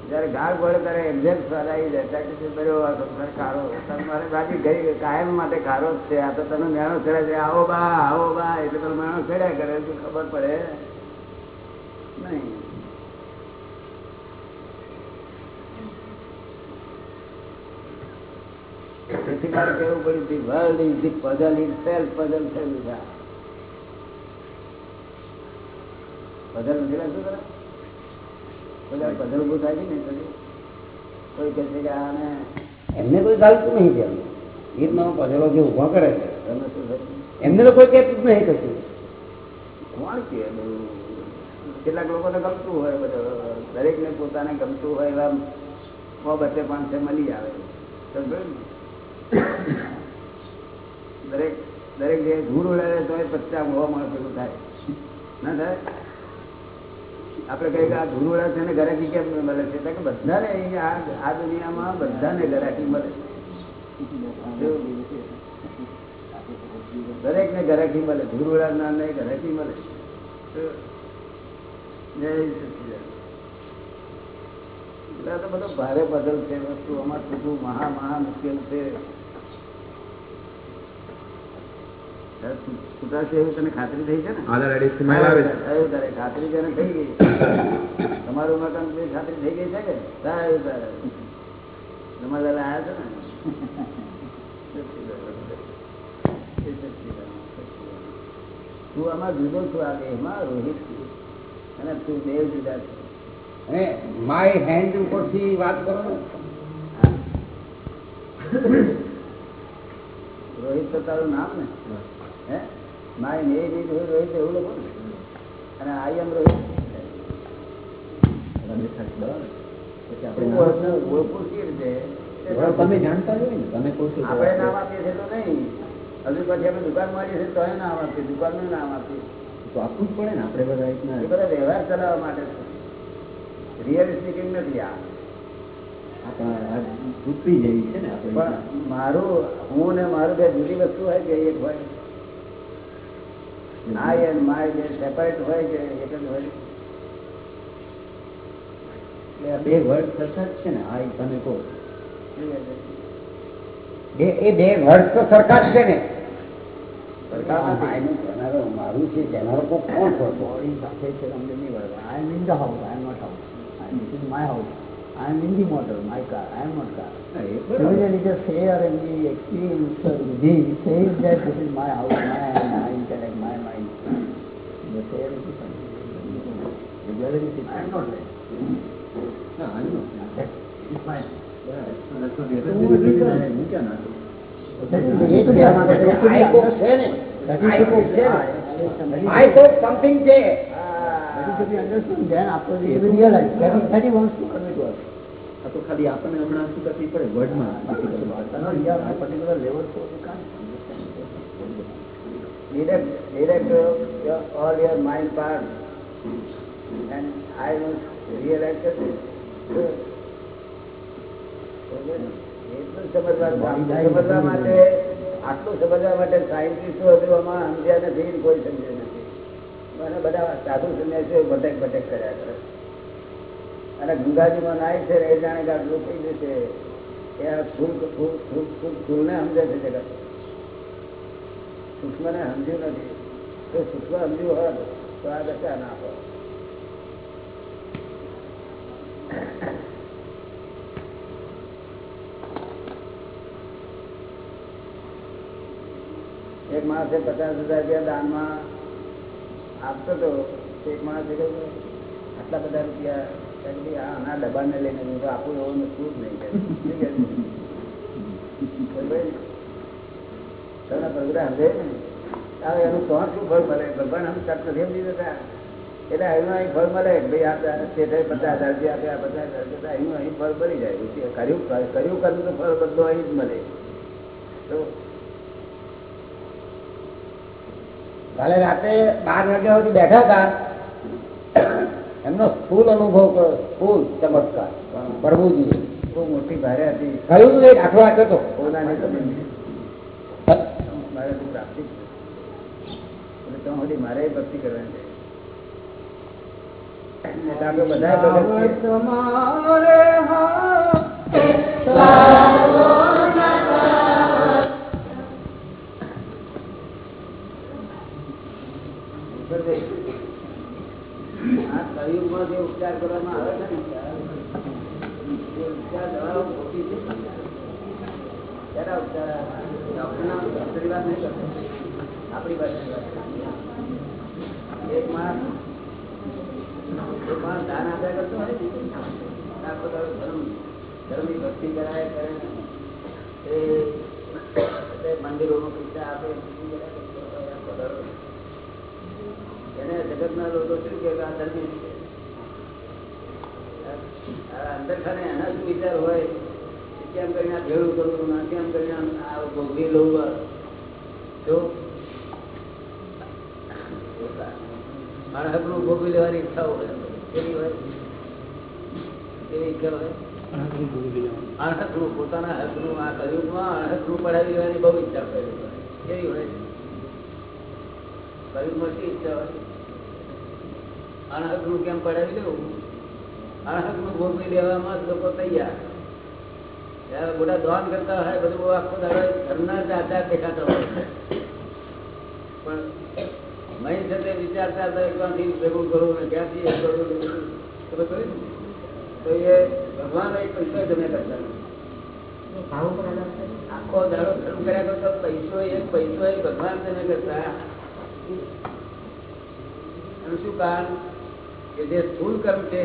જયારે ગાળ ગોળ ત્યારે એક્ઝેક્ટ સરાઈ જાય તમારે બાકી ગઈ કાયમ માટે ખારો જ છે. આ તો તમે મેણો ચડાય છે. આવો બા આવો બા. એટલે તમે મેણો ચડ્યા કરે, શું ખબર પડે? નહીં. તેથી મારે કેવું પડ્યું the world is the puzzle નથી લાગતું તને બધા પઝલ ઉભું થાય છે ને કોઈ કહે છે કે આને એમને કોઈ ચાલતું નહીં કે ગીતમાં પધરો જે ઊભા કરે છે? એમને તો કોઈ કહેતું જ નહીં કશું. કોણ કે? કેટલાક લોકોને ગમતું હોય બધું. દરેક ને પોતાને ગમતું હોય એવા સો બચે પાંચસો મળી આવે. દરેક દરેક જે ધૂળ ઉડાવે તો એ પચાસ હોવા માણસ પેલું થાય. ના થાય? આપણે કઈ આ ધૂળ છે ગરાકી કેમ મળે છે? કે બધાને આ દુનિયામાં બધાને ગરાકી મળે દરેક ને ગરાકી મળે ઉડાડનાર ને ગરાકી મળે. તો બધો ભારે બદલ છે. વસ્તુ આમાં છૂટવું મહા મહા મુશ્કેલ છે. છૂટાશે એવી તને ખાતરી થઈ છે ને? ખાતરી તને થઈ ગઈ તમારું મકાન ખાતરી થઈ ગઈ છે કે? સારું તારે તમારે દાદા આવ્યા છે ને? એ સચ્ચિદાનંદ, સચ્ચિદાનંદ. તું આમાં જુદો છું આ દેહમાં રોહિત છું. અને તું દેવ જુદા છે. માય હેન્ડ ઉપરથી વાત કરો ને. રોહિત તો તારું નામ ને? હે? માય નેમ ઇઝ રોહિત એવું લખો ને અને આઈ એમ રોહિત તું ઓળખ- ઓળખું કેવી રીતે? તમે જાણતા હોય ને તમે તો. આપણે નામ આપીએ છીએ તો નહીં. હજુ પછી આપણે દુકાન મારીએ છીએ તોય નામ આપીએ દુકાનનું નામ આપીએ. તો આપવું જ પડે ને આપણે બધા રીતના બધા વ્યવહાર ચલાવવા માટે રિયલ સ્પીકિંગ નથી આ પૃથ્વી જેવી છે ને આપણે પણ મારું હું ને મારું બે જુદી વસ્તુ હોય કે એક હોય. આઈ એન્ડ માય બે સેપરેટ હોય કે એક જ હોય. એટલે બે વર્ડ સરખા જ છે ને આ તમે કહો. શું કહે છે? બે એ બે વર્ષ તો સરખા જ છે ને. મારું છે કોક કોણ બોડી સાથે છે અમને નહીં I am in the house I am not house this is my house I am in the motor my car I am not car એ બરાબર. Similarly, the sayer and the experiencer within says that this is my house, my, my intellect, my mind. The sayer is different. The dweller is different. I not like ના, આનું નથી. It's mine. હું ક્યાં નાખું? That is the એ તો કહેવા માંગે I That I be- છે ah, ને that is- I something that to be understood. Then after we realize that that he wants to convey to us. આ તો ખાલી આપણને હમણાં શું તકલીફ પડે વર્ડમાં No, we are on a particular level, so we and I will realize that એટલું સમજવા સમજવા માટે આટલું સમજવા માટે સાયન્ટિસ્ટો હજુ આમાં સમજ્યા નથી કોઈ સમજ્યું નથી. અને બધા સાધુ સંન્યાસીઓ ભટક ભટક કર્યા કરે. અને ગંગાજીમાં નાય છે એ જાણે કે આટલું થઈ જશે એ આ ફૂલ ફૂલને સમજે છે જગત. સૂક્ષ્મને સમજ્યું નથી. તો સૂક્ષ્મ સમજ્યું હોત તો આ દશા ના હોત. એક માણસે પચાસ હજાર રૂપિયા દાનમાં આપતો હતો એક માણસે કહ્યું આટલા બધા રૂપિયા ને આના ડબ્બાને લઈને હું તો આપું એવું શું જ નહીં? તમને ને? હવે એનું કોણ શું ફળ ભલે ભગવાન આમ તક નથી સમજી જતા એટલે એનું અહીં ફળ મળે. ભાઈ આ શેઠે પચાસ હજાર રૂપિયા આપ્યા પચાસ હજાર રૂપિયા એનું અહીં ફળ મળી જાય. કર્યું કર્યું કર્યું તો ફળ બધું અહીં જ મળે. તો કાલે રાતે બાર વાગ્યા સુધી બેઠા હતા. એમનો ફૂલ અનુભવ કર્યો. સ્થૂલ ચમત્કાર. પ્રભુજી. બહુ મોટી ભારે હતી. કહ્યું તું એક આખ્યો હતો પોતાની મારે તો પ્રાપ્તિ છે. મારે ભક્તિ કરવાની છે એટલે આપણે બધા ભગત છીએ. આ કળિયુગમાં જે ઉપચાર કરવામાં આવે છે ને ઉપચાર દવાઓ મોટી છે આપણી પાસે એક માણસ માણસ દાન આપ્યા. એને જગતના લોકો શું કે આ અંદર ખાને એના શું વિચાર હોય કેમ કરીને આ ભેળું કરવું ના કેમ કરીને આ ભોગવી લઉં જો મારા હકનું ભોગવી લેવાની ઈચ્છા હોય. કેવી હોય? કેવી ઈચ્છા હોય? અણહકનું પોતાના હકનું આ કયુગમાં અણહકનું પડાવી લેવાની બહુ ઈચ્છા હોય. કેવી હોય? કયુગમાં શી ઈચ્છા હોય? અણહકનું કેમ પડાવી લેવું? અણહકનું ભોગવી લેવામાં લોકો તૈયાર. ત્યારે બધા દોન કરતા હોય બધું આખો દાડો ઘરના જાતા દેખાતા હોય. પણ મહી સાથે વિચારતા હતા કે ક્યાંથી ભેગું કરવું ને ક્યાંથી એ કરવું ને બધું. તમે કર્યું ને? તો એ ભગવાન એક પૈસો જમે કરતા નથી. આખો દાડો ધર્મ કર્યા કરતા પૈસો એક પૈસો એ ભગવાન તમે કરતા. એનું શું કારણ? કે જે સ્થૂળ કર્મ છે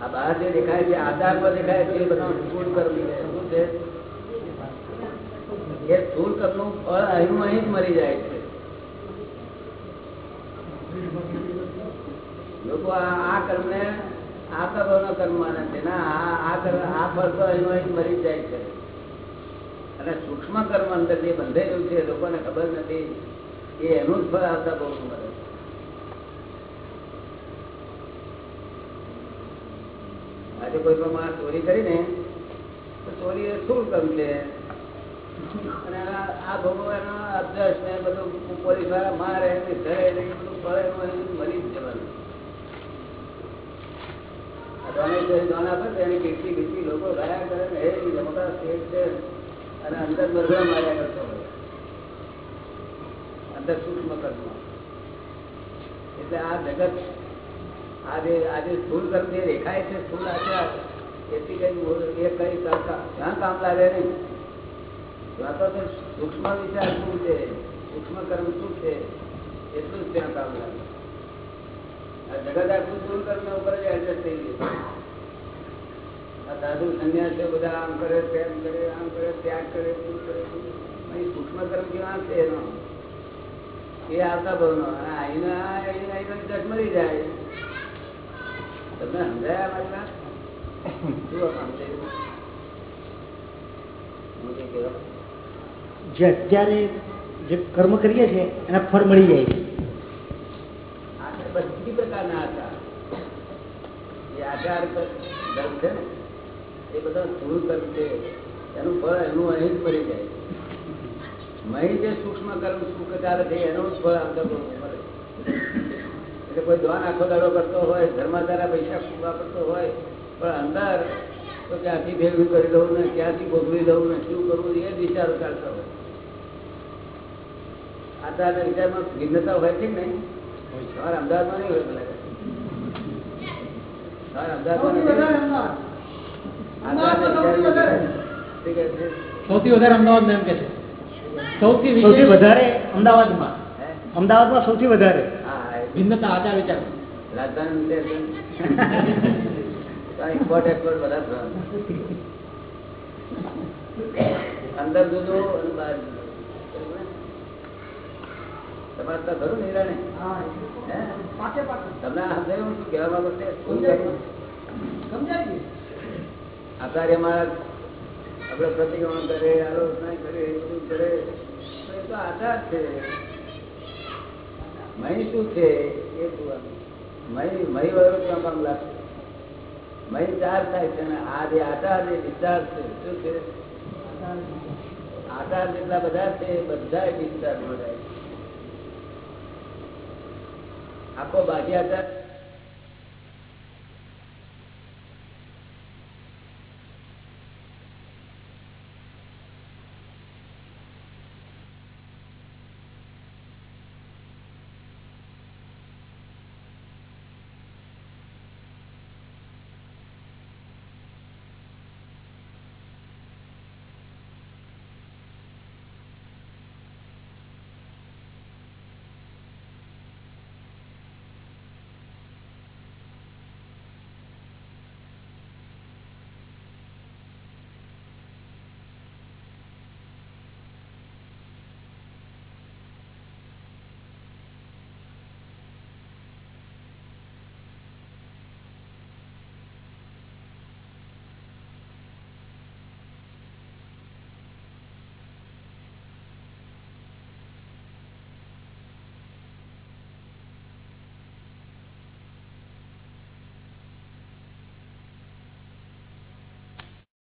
આ બહાર જે દેખાય છે આધારમાં દેખાય છે એ બધા સ્થૂળ કર્મ છે. શું છે? એ સ્થૂળ કર્મનું ફળ અહીં અહીં જ મરી જાય છે. લોકો આ કર્મ ને આ કર્મનો કર્મ માને છે. ના, આ કર્મ આ ફળ તો મરી જાય છે. અને સૂક્ષ્મ કર્મ અંદર જે બંધાયેલું છે, લોકોને ખબર નથી એ એનું જ ફળ આવતા બહુ મળે આજે કોઈ પણ ચોરી કરીને, તો ચોરી એ શું કર્મ છે? અંદર મરઘા માર્યા કરતો એટલે આ જગત આજે આજે સ્થૂળ જે દેખાય છે, સ્થૂળ આચાર એથી કઈ કામ- લાગે નહીં. સૂક્ષ્મ વિચાર શું છે? સૂક્ષ્મ કર્મ શું છે? એટલું જ ત્યાં કામ લાગે. આ જગત આખું સ્થૂળ કર્મ ઉપર જ એડજસ્ટ થઈ ગયું આ સાધુ સંન્યાસીઓ બધા આમ કરે, તેમ કરે, આમ કરે, ત્યાગ કરે શું કરે. અહીં સૂક્ષ્મ કર્મ કેવા છે એનો? એ આવતા ભાવનો. અહીંના અહીં અહીં જગ મરી જાય. તમને સમજાયા મારી શું સમજાયું? હું જે કહેવા જે અત્યારે જે કર્મ કરીએ છીએ, એના ફળ મળી જાય છે. બધી પ્રકારના આચાર. જે આચાર છે એ બધા સ્થૂળ કર્મ એનું ફળ એનું અહીં જ મળી જાય. મહી જે સૂક્ષ્મ કર્મ, સુખ ચાલે છે, એનું જ ફળ અંદર મળે. એટલે કોઈ દ્વાન આખો દાડો કરતો હોય ધર્માધારા પૈસા ખૂબા કરતો હોય, પણ અંદર તો ક્યાંથી ભેગું કરી દઉં ને ક્યાંથી ભોગવી દઉં ને, શું કરવું એ જ વિચારો ચાલતો હોય. આચારના વિચારમાં ભિન્નતા હોય છે કે નહીં? અમદાવાદમાં નહીં હોય? સૌથી વધારે અમદાવાદમાં એમ કે છે. સૌથી સૌથી વધારે અમદાવાદમાં. હે? અમદાવાદમાં સૌથી વધારે. ભિન્નતા આચાર વિચાર. અંદર જુદું અને બહાર જુદું. બરોબર તમારે તો ખરું નિરાણે? તમને સમજાયું શું કહેવા માંગો છો? આચાર્ય મહારાજ આપણે પ્રતિક્રમણ કરે આલોચના કરે બધું કરે. એ તો આચાર છે. મહી શું છે? એ જોવાનું. મહી મહી વગર ત્યાં કામ લાગશે. મહી ચાર થાય છે અને આ જે આધાર જે વિચાર છે શું છે? આધાર જેટલા બધા છે બધા ડિસ્ચાર્જ થાય આખો બાકી આચાર